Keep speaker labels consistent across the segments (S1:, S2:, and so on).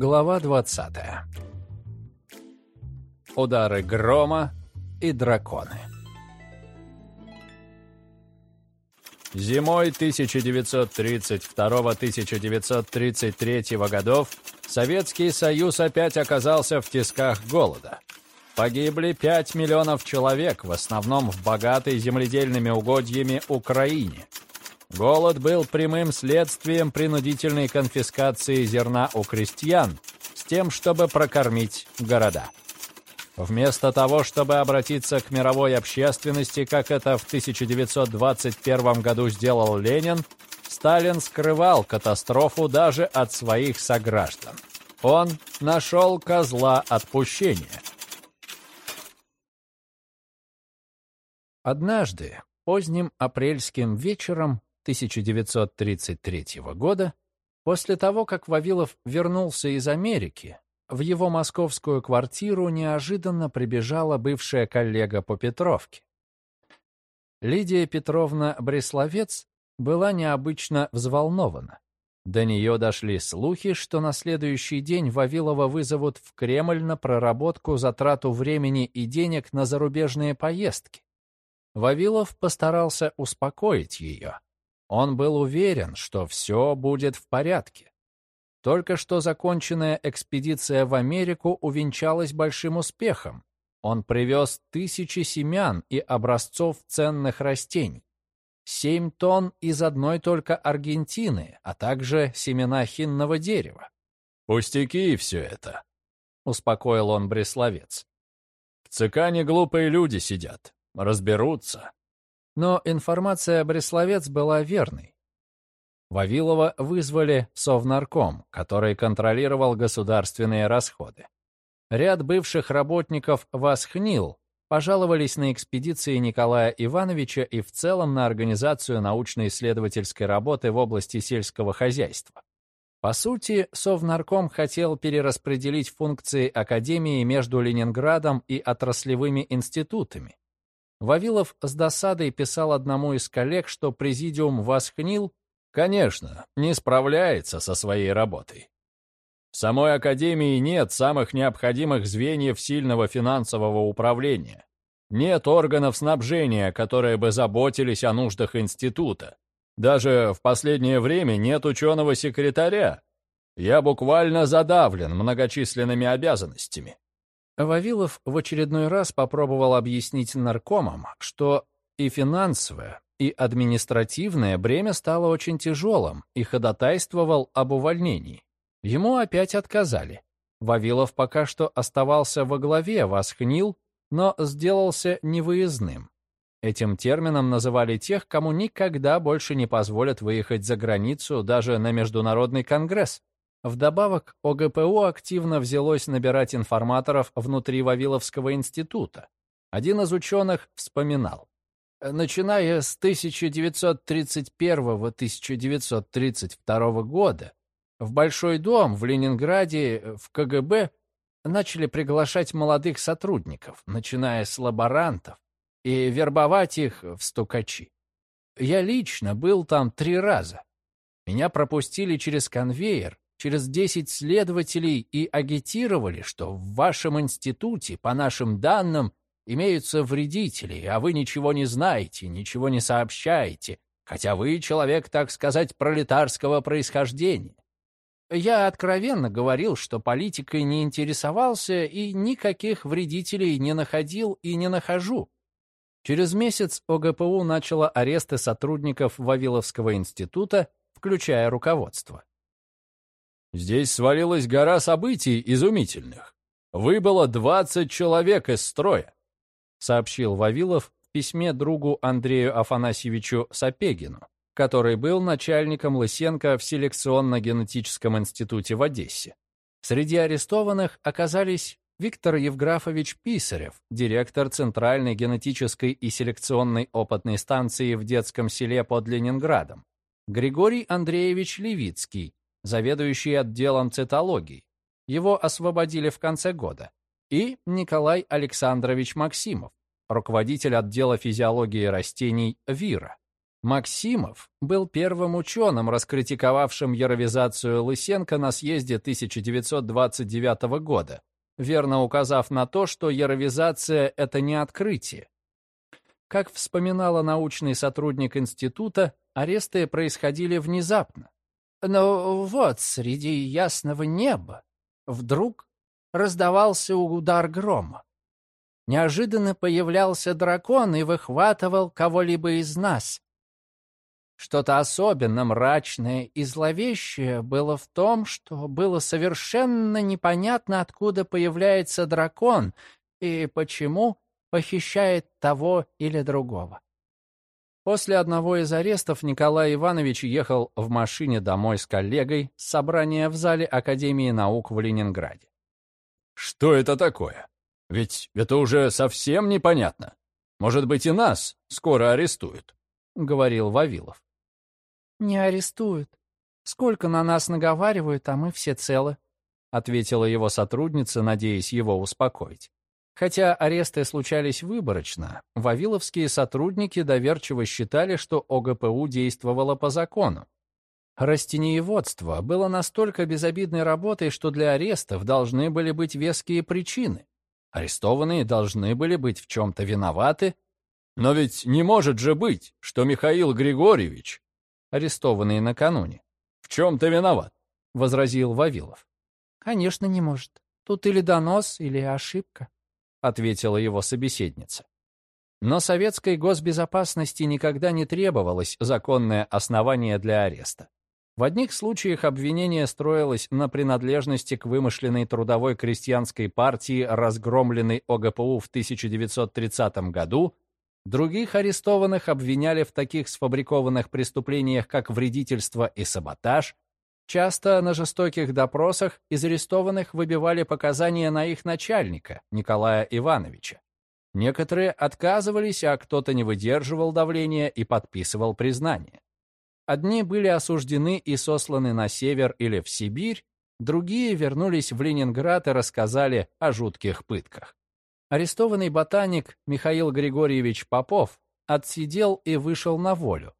S1: Глава 20. Удары грома и драконы. Зимой 1932-1933 годов Советский Союз опять оказался в тисках голода. Погибли 5 миллионов человек, в основном в богатой земледельными угодьями Украине. Голод был прямым следствием принудительной конфискации зерна у крестьян с тем, чтобы прокормить города. Вместо того, чтобы обратиться к мировой общественности, как это в 1921 году сделал Ленин, Сталин скрывал катастрофу даже от своих сограждан. Он нашел козла отпущения. Однажды, поздним апрельским вечером 1933 года, после того, как Вавилов вернулся из Америки, в его московскую квартиру неожиданно прибежала бывшая коллега по Петровке. Лидия Петровна Бресловец была необычно взволнована. До нее дошли слухи, что на следующий день Вавилова вызовут в Кремль на проработку затрату времени и денег на зарубежные поездки. Вавилов постарался успокоить ее. Он был уверен, что все будет в порядке. Только что законченная экспедиция в Америку увенчалась большим успехом. Он привез тысячи семян и образцов ценных растений. Семь тонн из одной только Аргентины, а также семена хинного дерева. «Пустяки все это», — успокоил он Бресловец. «В ЦК не глупые люди сидят, разберутся». Но информация Бресловец была верной. Вавилова вызвали Совнарком, который контролировал государственные расходы. Ряд бывших работников ВАСХНИЛ пожаловались на экспедиции Николая Ивановича и в целом на организацию научно-исследовательской работы в области сельского хозяйства. По сути, Совнарком хотел перераспределить функции Академии между Ленинградом и отраслевыми институтами. Вавилов с досадой писал одному из коллег, что президиум ВАСХНИЛ Конечно, не справляется со своей работой. В самой Академии нет самых необходимых звеньев сильного финансового управления. Нет органов снабжения, которые бы заботились о нуждах института. Даже в последнее время нет ученого-секретаря. Я буквально задавлен многочисленными обязанностями. Вавилов в очередной раз попробовал объяснить наркомам, что и финансовое, и административное бремя стало очень тяжелым и ходатайствовал об увольнении. Ему опять отказали. Вавилов пока что оставался во главе Васхнил, но сделался невыездным. Этим термином называли тех, кому никогда больше не позволят выехать за границу даже на международный конгресс. Вдобавок, ОГПУ активно взялось набирать информаторов внутри Вавиловского института. Один из ученых вспоминал. Начиная с 1931-1932 года в Большой дом в Ленинграде в КГБ начали приглашать молодых сотрудников, начиная с лаборантов, и вербовать их в стукачи. Я лично был там три раза. Меня пропустили через конвейер, через 10 следователей и агитировали, что в вашем институте, по нашим данным, Имеются вредители, а вы ничего не знаете, ничего не сообщаете, хотя вы человек, так сказать, пролетарского происхождения. Я откровенно говорил, что политикой не интересовался и никаких вредителей не находил и не нахожу. Через месяц ОГПУ начало аресты сотрудников Вавиловского института, включая руководство. Здесь свалилась гора событий изумительных. Выбыло 20 человек из строя. — сообщил Вавилов в письме другу Андрею Афанасьевичу Сапегину, который был начальником Лысенко в селекционно-генетическом институте в Одессе. Среди арестованных оказались Виктор Евграфович Писарев, директор Центральной генетической и селекционной опытной станции в детском селе под Ленинградом, Григорий Андреевич Левицкий, заведующий отделом цитологии. Его освободили в конце года и Николай Александрович Максимов, руководитель отдела физиологии растений ВИРа. Максимов был первым ученым, раскритиковавшим яровизацию Лысенко на съезде 1929 года, верно указав на то, что яровизация — это не открытие. Как вспоминала научный сотрудник института, аресты происходили внезапно. Но вот среди ясного неба вдруг раздавался удар грома. Неожиданно появлялся дракон и выхватывал кого-либо из нас. Что-то особенно мрачное и зловещее было в том, что было совершенно непонятно, откуда появляется дракон и почему похищает того или другого. После одного из арестов Николай Иванович ехал в машине домой с коллегой с собрания в зале Академии наук в Ленинграде.
S2: «Что это такое? Ведь это уже совсем непонятно. Может быть, и нас скоро арестуют», — говорил Вавилов.
S3: «Не арестуют. Сколько на нас наговаривают, а мы все целы», — ответила его сотрудница, надеясь его успокоить.
S1: Хотя аресты случались выборочно, вавиловские сотрудники доверчиво считали, что ОГПУ действовало по закону. Растениеводство было настолько безобидной работой, что для арестов должны были быть веские причины. Арестованные должны были быть в чем-то виноваты.
S2: Но ведь не может же быть, что Михаил Григорьевич, арестованный накануне, в чем-то виноват, — возразил Вавилов.
S3: Конечно, не может. Тут или донос, или ошибка.
S1: — ответила его собеседница. Но советской госбезопасности никогда не требовалось законное основание для ареста. В одних случаях обвинение строилось на принадлежности к вымышленной трудовой крестьянской партии, разгромленной ОГПУ в 1930 году, других арестованных обвиняли в таких сфабрикованных преступлениях, как вредительство и саботаж, Часто на жестоких допросах из арестованных выбивали показания на их начальника, Николая Ивановича. Некоторые отказывались, а кто-то не выдерживал давления и подписывал признание. Одни были осуждены и сосланы на север или в Сибирь, другие вернулись в Ленинград и рассказали о жутких пытках. Арестованный ботаник Михаил Григорьевич Попов отсидел и вышел на волю.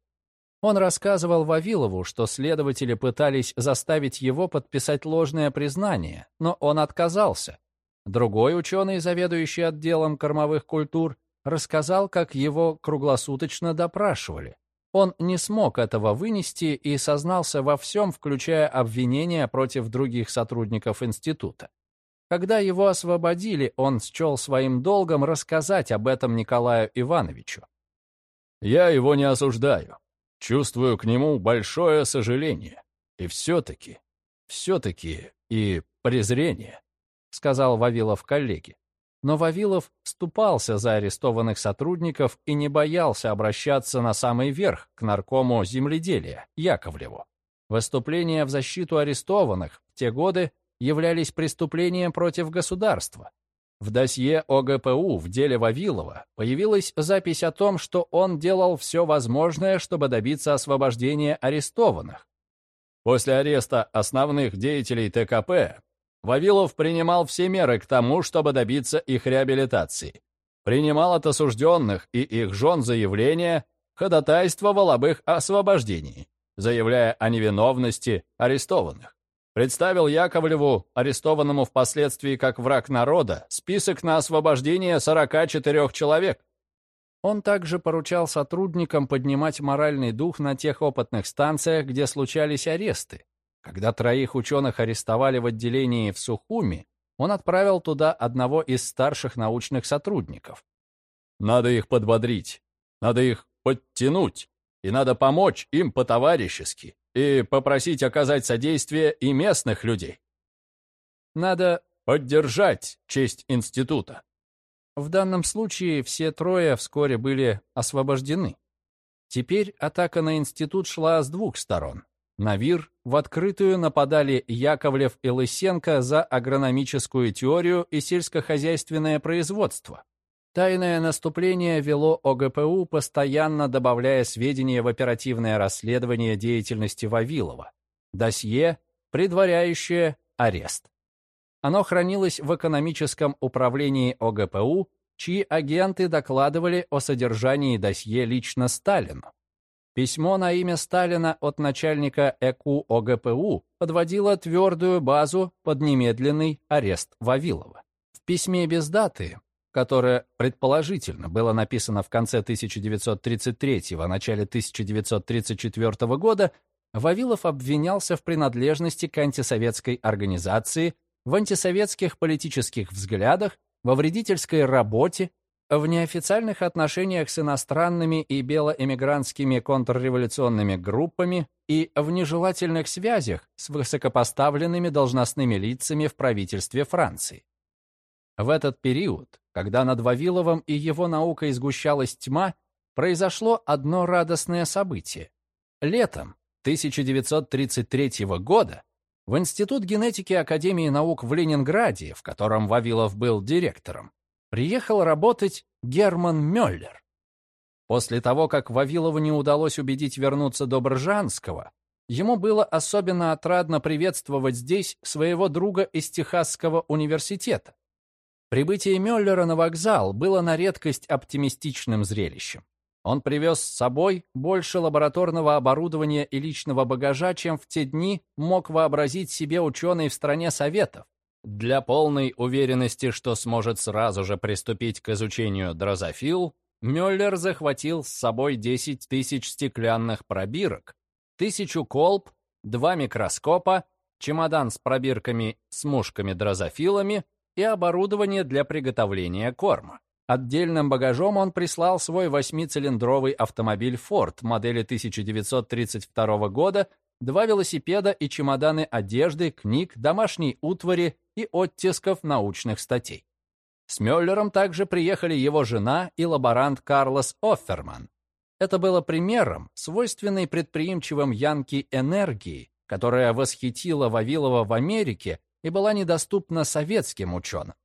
S1: Он рассказывал Вавилову, что следователи пытались заставить его подписать ложное признание, но он отказался. Другой ученый, заведующий отделом кормовых культур, рассказал, как его круглосуточно допрашивали. Он не смог этого вынести и сознался во всем, включая обвинения против других сотрудников института. Когда его освободили, он счел своим долгом рассказать об этом Николаю Ивановичу.
S2: «Я его не осуждаю. Чувствую к нему большое сожаление. И все-таки, все-таки и презрение, — сказал Вавилов коллеге.
S1: Но Вавилов вступался за арестованных сотрудников и не боялся обращаться на самый верх, к наркому земледелия, Яковлеву. Выступления в защиту арестованных в те годы являлись преступлением против государства, в досье ОГПУ в деле Вавилова появилась запись о том, что он делал все возможное, чтобы добиться освобождения арестованных.
S2: После ареста основных деятелей ТКП Вавилов принимал все меры к тому, чтобы добиться их реабилитации. Принимал от осужденных и их жен заявления, ходатайствовал об их освобождении, заявляя о невиновности арестованных представил Яковлеву, арестованному впоследствии как враг народа, список на освобождение 44 человек.
S1: Он также поручал сотрудникам поднимать моральный дух на тех опытных станциях, где случались аресты. Когда троих ученых арестовали в отделении в Сухуми, он отправил туда одного из старших научных сотрудников.
S2: «Надо их подбодрить, надо их подтянуть, и надо помочь им по-товарищески и попросить оказать содействие и местных людей. Надо поддержать честь института.
S1: В данном случае все трое вскоре были освобождены. Теперь атака на институт шла с двух сторон. На ВИР в открытую нападали Яковлев и Лысенко за агрономическую теорию и сельскохозяйственное производство. Тайное наступление вело ОГПУ, постоянно добавляя сведения в оперативное расследование деятельности Вавилова. Досье, предваряющее арест. Оно хранилось в экономическом управлении ОГПУ, чьи агенты докладывали о содержании досье лично Сталину. Письмо на имя Сталина от начальника ЭКУ ОГПУ подводило твердую базу под немедленный арест Вавилова. В письме без даты, которое, предположительно, было написано в конце 1933-го, начале 1934 года, Вавилов обвинялся в принадлежности к антисоветской организации, в антисоветских политических взглядах, во вредительской работе, в неофициальных отношениях с иностранными и белоэмигрантскими контрреволюционными группами и в нежелательных связях с высокопоставленными должностными лицами в правительстве Франции. В этот период, когда над Вавиловым и его наукой сгущалась тьма, произошло одно радостное событие. Летом 1933 года в Институт генетики Академии наук в Ленинграде, в котором Вавилов был директором, приехал работать Герман Мюллер. После того, как Вавилову не удалось убедить вернуться до Бржанского, ему было особенно отрадно приветствовать здесь своего друга из Техасского университета. Прибытие Мюллера на вокзал было на редкость оптимистичным зрелищем. Он привез с собой больше лабораторного оборудования и личного багажа, чем в те дни мог вообразить себе ученый в стране Советов. Для полной уверенности, что сможет сразу же приступить к изучению дрозофил, Мюллер захватил с собой 10 тысяч стеклянных пробирок, тысячу колб, два микроскопа, чемодан с пробирками с мушками-дрозофилами и оборудование для приготовления корма. Отдельным багажом он прислал свой восьмицилиндровый автомобиль Ford модели 1932 года, два велосипеда и чемоданы одежды, книг, домашней утвари и оттисков научных статей. С Мюллером также приехали его жена и лаборант Карлос Офферман. Это было примером свойственной предприимчивым Янки энергии, которая восхитила Вавилова в Америке и была недоступна советским ученым.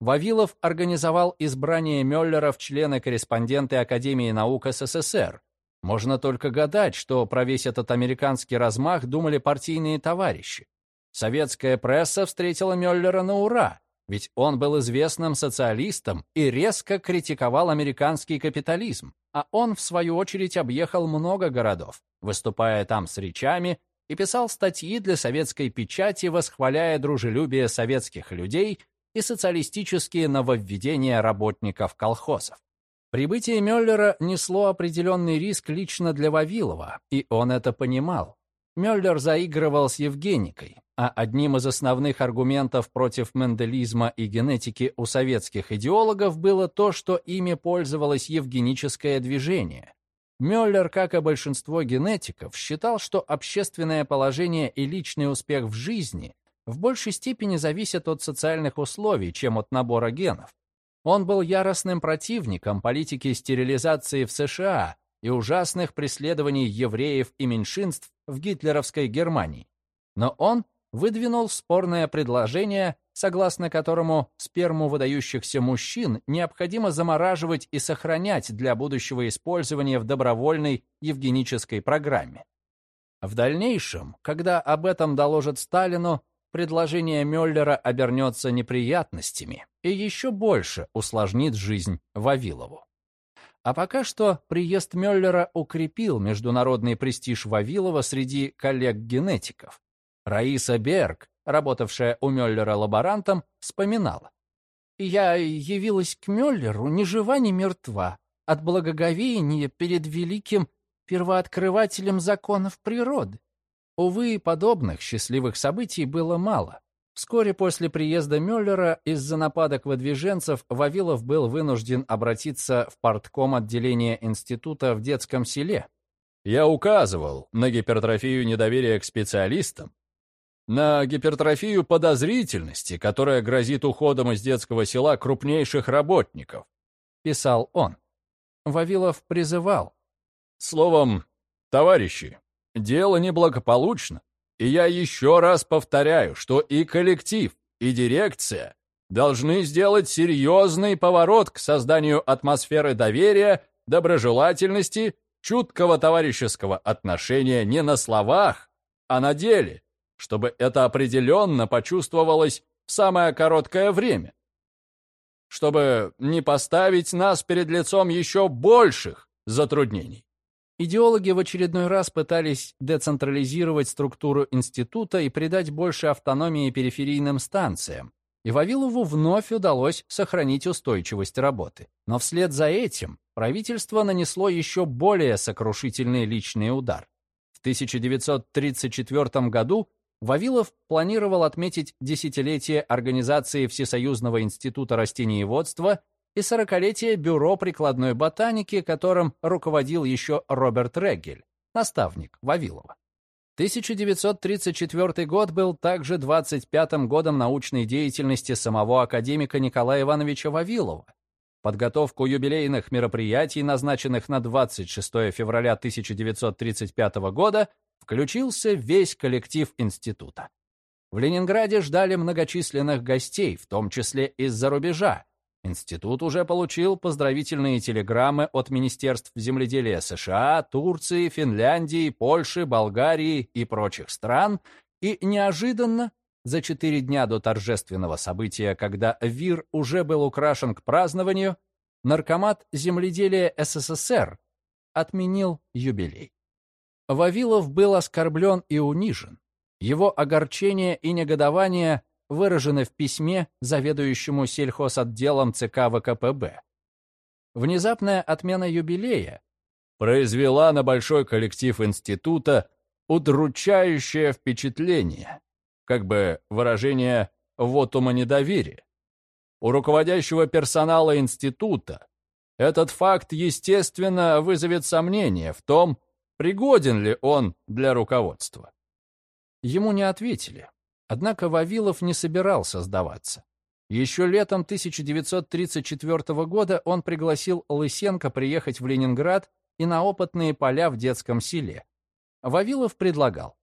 S1: Вавилов организовал избрание Мюллера в члены-корреспонденты Академии наук СССР. Можно только гадать, что про весь этот американский размах думали партийные товарищи. Советская пресса встретила Мюллера на ура, ведь он был известным социалистом и резко критиковал американский капитализм, а он, в свою очередь, объехал много городов, выступая там с речами и писал статьи для советской печати, восхваляя дружелюбие советских людей и социалистические нововведения работников колхозов. Прибытие Мюллера несло определенный риск лично для Вавилова, и он это понимал. Мюллер заигрывал с Евгеникой, а одним из основных аргументов против менделизма и генетики у советских идеологов было то, что ими пользовалось евгеническое движение. Мюллер, как и большинство генетиков, считал, что общественное положение и личный успех в жизни в большей степени зависят от социальных условий, чем от набора генов. Он был яростным противником политики стерилизации в США и ужасных преследований евреев и меньшинств в гитлеровской Германии. Но он выдвинул спорное предложение, согласно которому сперму выдающихся мужчин необходимо замораживать и сохранять для будущего использования в добровольной евгенической программе. В дальнейшем, когда об этом доложат Сталину, предложение Мюллера обернется неприятностями и еще больше усложнит жизнь Вавилову. А пока что приезд Мюллера укрепил международный престиж Вавилова среди коллег-генетиков. Раиса Берг, работавшая у Мюллера лаборантом, вспоминала. «Я явилась к Мюллеру ни жива, ни мертва, от благоговения перед великим первооткрывателем законов природы. Увы, подобных счастливых событий было мало. Вскоре после приезда Мюллера из-за нападок выдвиженцев Вавилов был вынужден обратиться в портком отделения института в детском селе.
S2: Я указывал на гипертрофию недоверия к специалистам, на гипертрофию подозрительности, которая грозит уходом из детского села крупнейших работников,
S1: писал он. Вавилов призывал.
S2: Словом, товарищи, дело неблагополучно, и я еще раз повторяю, что и коллектив, и дирекция должны сделать серьезный поворот к созданию атмосферы доверия, доброжелательности, чуткого товарищеского отношения не на словах, а на деле, чтобы это определенно почувствовалось в самое короткое время. Чтобы не поставить нас перед лицом еще больших затруднений.
S1: Идеологи в очередной раз пытались децентрализировать структуру института и придать больше автономии периферийным станциям, и Вавилову вновь удалось сохранить устойчивость работы. Но вслед за этим правительство нанесло еще более сокрушительный личный удар. В 1934 году Вавилов планировал отметить десятилетие организации Всесоюзного института растениеводства и сорокалетие Бюро прикладной ботаники, которым руководил еще Роберт Реггель, наставник Вавилова. 1934 год был также 25-м годом научной деятельности самого академика Николая Ивановича Вавилова. Подготовку юбилейных мероприятий, назначенных на 26 февраля 1935 года, включился весь коллектив института. В Ленинграде ждали многочисленных гостей, в том числе из-за рубежа, Институт уже получил поздравительные телеграммы от Министерств земледелия США, Турции, Финляндии, Польши, Болгарии и прочих стран, и неожиданно, за четыре дня до торжественного события, когда ВИР уже был украшен к празднованию, Наркомат земледелия СССР отменил юбилей. Вавилов был оскорблен и унижен. Его огорчение и негодование выражены в письме заведующему сельхозотделом ЦК ВКПБ. Внезапная отмена юбилея
S2: произвела на большой коллектив института удручающее впечатление, как бы выражение вотума недоверия. У руководящего персонала института этот факт, естественно, вызовет сомнение в том, пригоден ли он для руководства.
S1: Ему не ответили. Однако Вавилов не собирался сдаваться. Еще летом 1934 года он пригласил Лысенко приехать в Ленинград и на опытные поля в детском селе. Вавилов предлагал.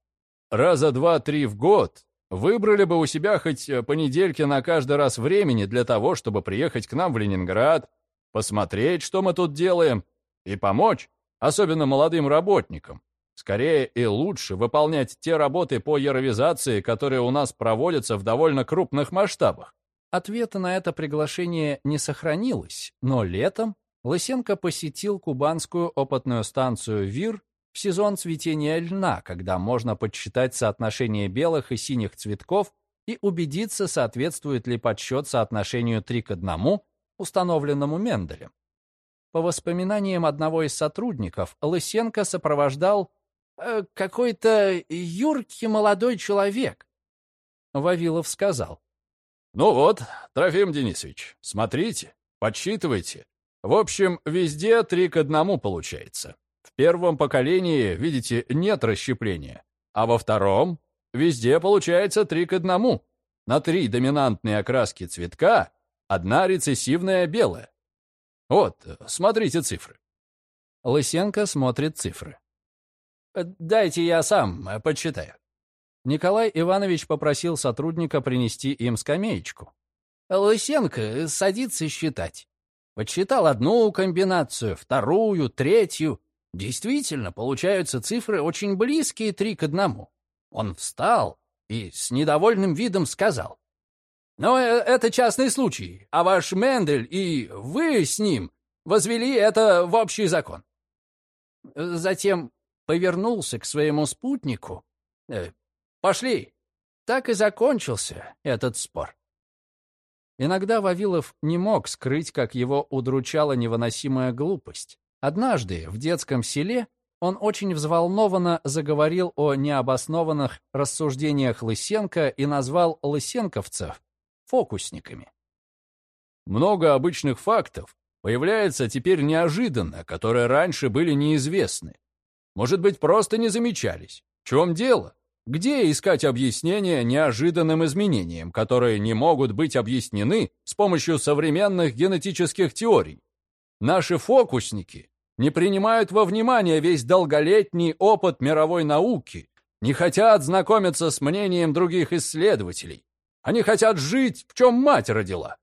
S2: «Раза два-три в год выбрали бы у себя хоть понедельки на каждый раз времени для того, чтобы приехать к нам в Ленинград, посмотреть, что мы тут делаем, и помочь, особенно молодым работникам, Скорее и лучше выполнять те работы по яровизации, которые у нас проводятся в довольно крупных масштабах.
S1: Ответа на это приглашение не сохранилось, но летом Лысенко посетил кубанскую опытную станцию ВИР в сезон цветения льна, когда можно подсчитать соотношение белых и синих цветков и убедиться, соответствует ли подсчет соотношению 3 к 1, установленному Менделем. По воспоминаниям одного из сотрудников, Лысенко сопровождал Э, какой-то юркий молодой человек. Вавилов сказал.
S2: Ну вот, Трофим Денисович, смотрите, подсчитывайте. В общем, везде три к одному получается. В первом поколении, видите, нет расщепления. А во втором везде получается три к одному. На три доминантные окраски цветка одна рецессивная белая. Вот, смотрите цифры.
S1: Лысенко смотрит цифры. Дайте я сам э, почитаю. Николай Иванович попросил сотрудника принести им скамеечку. Лысенко садится считать. Подсчитал одну комбинацию, вторую, третью. Действительно, получаются цифры очень близкие три к одному. Он встал и с недовольным видом сказал. «Но э, это частный случай, а ваш Мендель и вы с ним возвели это в общий закон». Затем повернулся к своему спутнику. Э, «Пошли!» Так и закончился этот спор. Иногда Вавилов не мог скрыть, как его удручала невыносимая глупость. Однажды в детском селе он очень взволнованно заговорил о необоснованных рассуждениях Лысенко и назвал лысенковцев фокусниками.
S2: Много обычных фактов появляется теперь неожиданно, которые раньше были неизвестны. Может быть, просто не замечались. В чем дело? Где искать объяснения неожиданным изменениям, которые не могут быть объяснены с помощью современных генетических теорий? Наши фокусники не принимают во внимание весь долголетний опыт мировой науки, не хотят знакомиться с мнением других исследователей. Они хотят жить, в чем мать родила.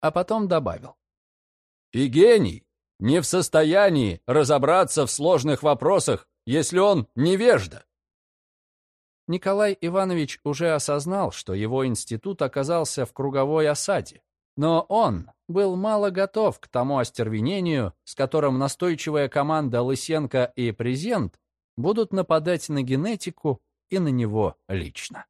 S1: А потом добавил.
S2: И гений не в состоянии разобраться в сложных вопросах, если он невежда.
S1: Николай Иванович уже осознал, что его институт оказался в круговой осаде. Но он был мало готов к тому остервенению, с которым настойчивая команда Лысенко и Презент будут нападать на генетику и на него лично.